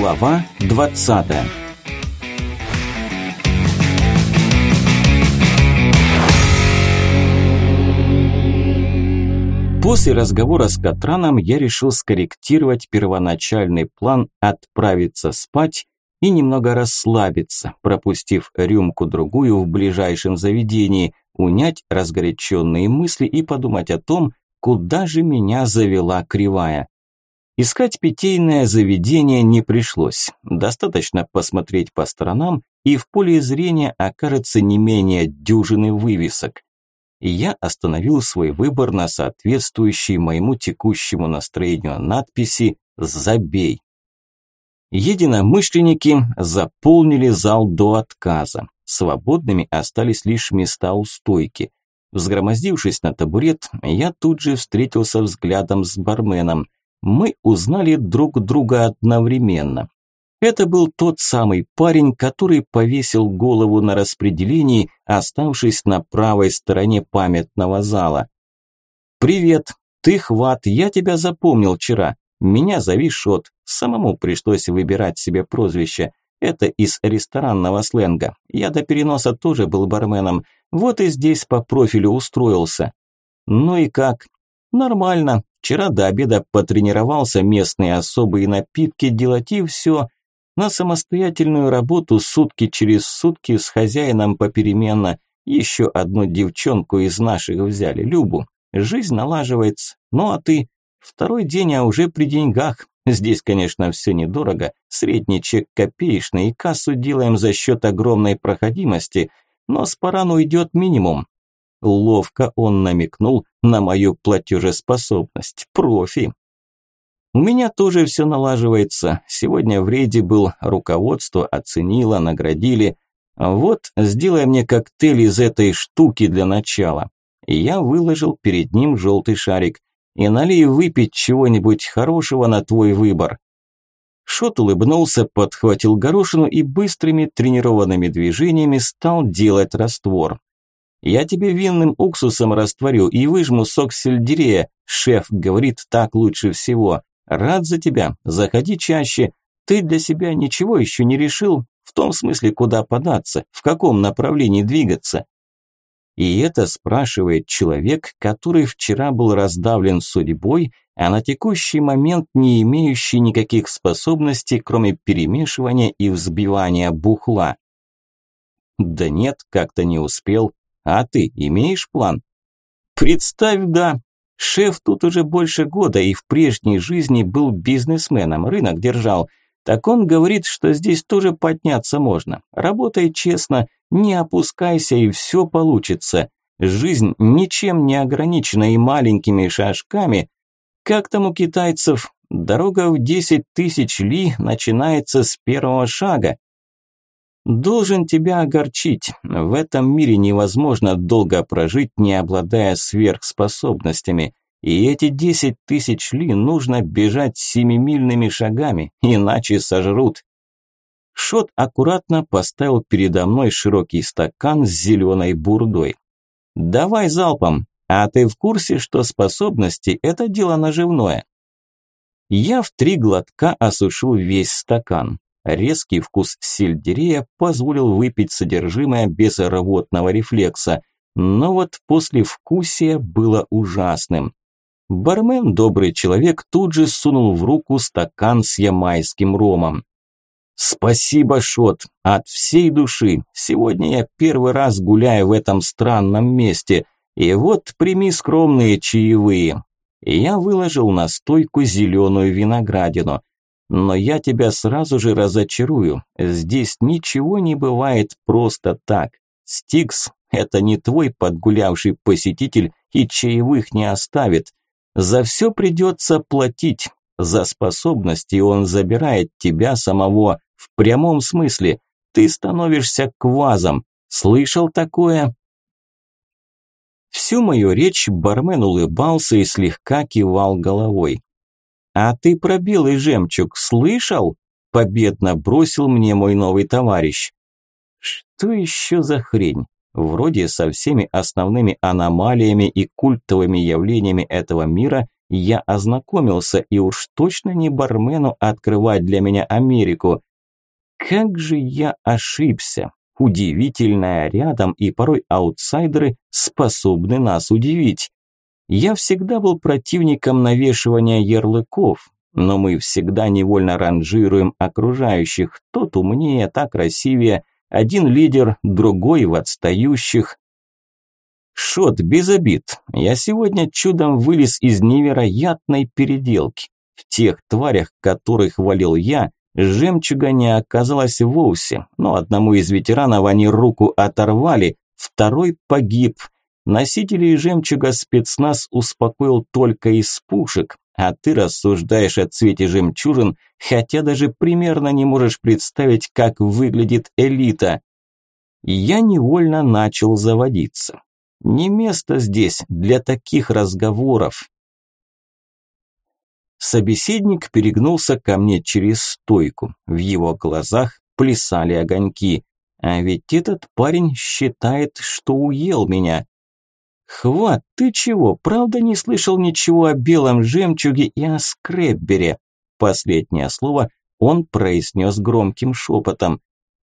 Глава 20 После разговора с Катраном я решил скорректировать первоначальный план отправиться спать и немного расслабиться, пропустив рюмку-другую в ближайшем заведении, унять разгоряченные мысли и подумать о том, куда же меня завела кривая. Искать питейное заведение не пришлось. Достаточно посмотреть по сторонам, и в поле зрения окажется не менее дюжины вывесок. Я остановил свой выбор на соответствующей моему текущему настроению надписи «Забей». Единомышленники заполнили зал до отказа. Свободными остались лишь места у стойки. Взгромоздившись на табурет, я тут же встретился взглядом с барменом. Мы узнали друг друга одновременно. Это был тот самый парень, который повесил голову на распределении, оставшись на правой стороне памятного зала. «Привет, ты хват, я тебя запомнил вчера. Меня зови Шот, самому пришлось выбирать себе прозвище. Это из ресторанного сленга. Я до переноса тоже был барменом. Вот и здесь по профилю устроился. Ну и как? Нормально. Вчера до обеда потренировался местные особые напитки делать и все. На самостоятельную работу сутки через сутки с хозяином попеременно. Еще одну девчонку из наших взяли, Любу. Жизнь налаживается. Ну а ты? Второй день, а уже при деньгах. Здесь, конечно, все недорого, средний чек копеечный, и кассу делаем за счет огромной проходимости, но с парану идет минимум. Ловко он намекнул на мою платежеспособность. Профи. У меня тоже все налаживается. Сегодня в рейде был, руководство оценило, наградили. Вот, сделай мне коктейль из этой штуки для начала. И я выложил перед ним желтый шарик и налей выпить чего-нибудь хорошего на твой выбор». Шот улыбнулся, подхватил горошину и быстрыми тренированными движениями стал делать раствор. «Я тебе винным уксусом растворю и выжму сок сельдерея. Шеф говорит, так лучше всего. Рад за тебя, заходи чаще. Ты для себя ничего еще не решил? В том смысле, куда податься, в каком направлении двигаться?» И это спрашивает человек, который вчера был раздавлен судьбой, а на текущий момент не имеющий никаких способностей, кроме перемешивания и взбивания бухла. Да нет, как-то не успел. А ты имеешь план? Представь, да. Шеф тут уже больше года и в прежней жизни был бизнесменом, рынок держал. Так он говорит, что здесь тоже подняться можно. Работай честно, не опускайся и все получится. Жизнь ничем не ограничена и маленькими шажками. Как там у китайцев? Дорога в 10 тысяч ли начинается с первого шага. Должен тебя огорчить. В этом мире невозможно долго прожить, не обладая сверхспособностями. И эти 10 тысяч ли нужно бежать семимильными шагами, иначе сожрут. Шот аккуратно поставил передо мной широкий стакан с зеленой бурдой. «Давай залпом, а ты в курсе, что способности – это дело наживное?» Я в три глотка осушил весь стакан. Резкий вкус сельдерея позволил выпить содержимое без рвотного рефлекса, но вот после вкусия было ужасным. Бармен, добрый человек, тут же сунул в руку стакан с ямайским ромом. «Спасибо, Шот, от всей души. Сегодня я первый раз гуляю в этом странном месте. И вот прими скромные чаевые». Я выложил на стойку зеленую виноградину. Но я тебя сразу же разочарую. Здесь ничего не бывает просто так. Стикс – это не твой подгулявший посетитель и чаевых не оставит. За все придется платить. За способности он забирает тебя самого в прямом смысле. Ты становишься квазом. Слышал такое? Всю мою речь бармен улыбался и слегка кивал головой. «А ты про белый жемчуг слышал?» – победно бросил мне мой новый товарищ. «Что еще за хрень? Вроде со всеми основными аномалиями и культовыми явлениями этого мира я ознакомился, и уж точно не бармену открывать для меня Америку. Как же я ошибся. Удивительное рядом, и порой аутсайдеры способны нас удивить. Я всегда был противником навешивания ярлыков, но мы всегда невольно ранжируем окружающих. Тот умнее, так красивее, один лидер, другой в отстающих. Шот, без обид. Я сегодня чудом вылез из невероятной переделки. В тех тварях, которых валил я, жемчуга не оказалось вовсе, но одному из ветеранов они руку оторвали, второй погиб. Носителей жемчуга спецназ успокоил только из пушек, а ты рассуждаешь о цвете жемчужин, хотя даже примерно не можешь представить, как выглядит элита. Я невольно начал заводиться. Не место здесь для таких разговоров. Собеседник перегнулся ко мне через стойку. В его глазах плясали огоньки. А ведь этот парень считает, что уел меня. «Хват, ты чего, правда не слышал ничего о белом жемчуге и о скреббере?» Последнее слово он произнес громким шепотом.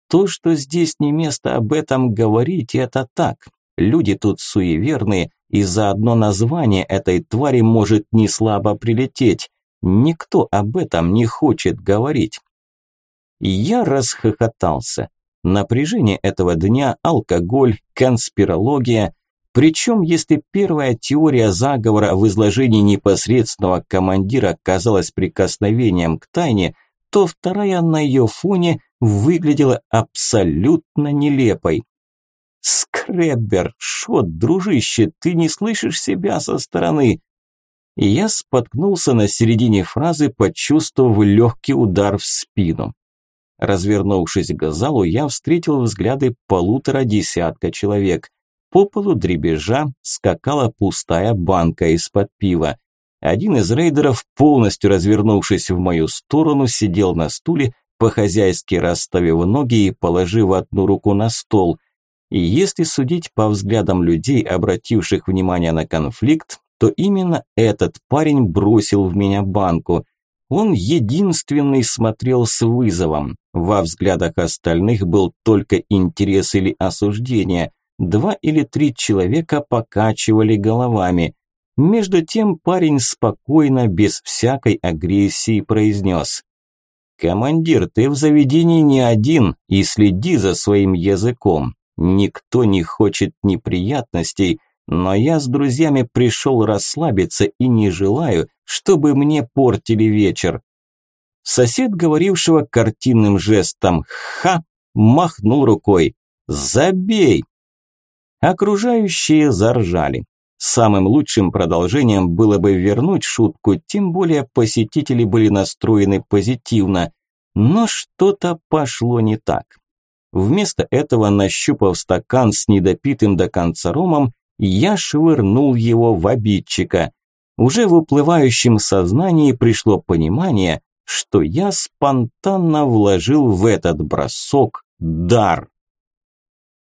«То, что здесь не место об этом говорить, это так. Люди тут суеверные, и за одно название этой твари может не слабо прилететь. Никто об этом не хочет говорить». Я расхохотался. Напряжение этого дня, алкоголь, конспирология – причем, если первая теория заговора в изложении непосредственного командира казалась прикосновением к тайне, то вторая на ее фоне выглядела абсолютно нелепой. «Скреббер, шот, дружище, ты не слышишь себя со стороны?» я споткнулся на середине фразы, почувствовав легкий удар в спину. Развернувшись к залу, я встретил взгляды полутора десятка человек. По полу дребезжа скакала пустая банка из-под пива. Один из рейдеров, полностью развернувшись в мою сторону, сидел на стуле, по-хозяйски расставив ноги и положив одну руку на стол. И если судить по взглядам людей, обративших внимание на конфликт, то именно этот парень бросил в меня банку. Он единственный смотрел с вызовом. Во взглядах остальных был только интерес или осуждение – Два или три человека покачивали головами. Между тем парень спокойно, без всякой агрессии произнес. «Командир, ты в заведении не один и следи за своим языком. Никто не хочет неприятностей, но я с друзьями пришел расслабиться и не желаю, чтобы мне портили вечер». Сосед, говорившего картинным жестом «Ха!», махнул рукой. «Забей!» Окружающие заржали. Самым лучшим продолжением было бы вернуть шутку, тем более посетители были настроены позитивно. Но что-то пошло не так. Вместо этого, нащупав стакан с недопитым до конца ромом, я швырнул его в обидчика. Уже в уплывающем сознании пришло понимание, что я спонтанно вложил в этот бросок дар.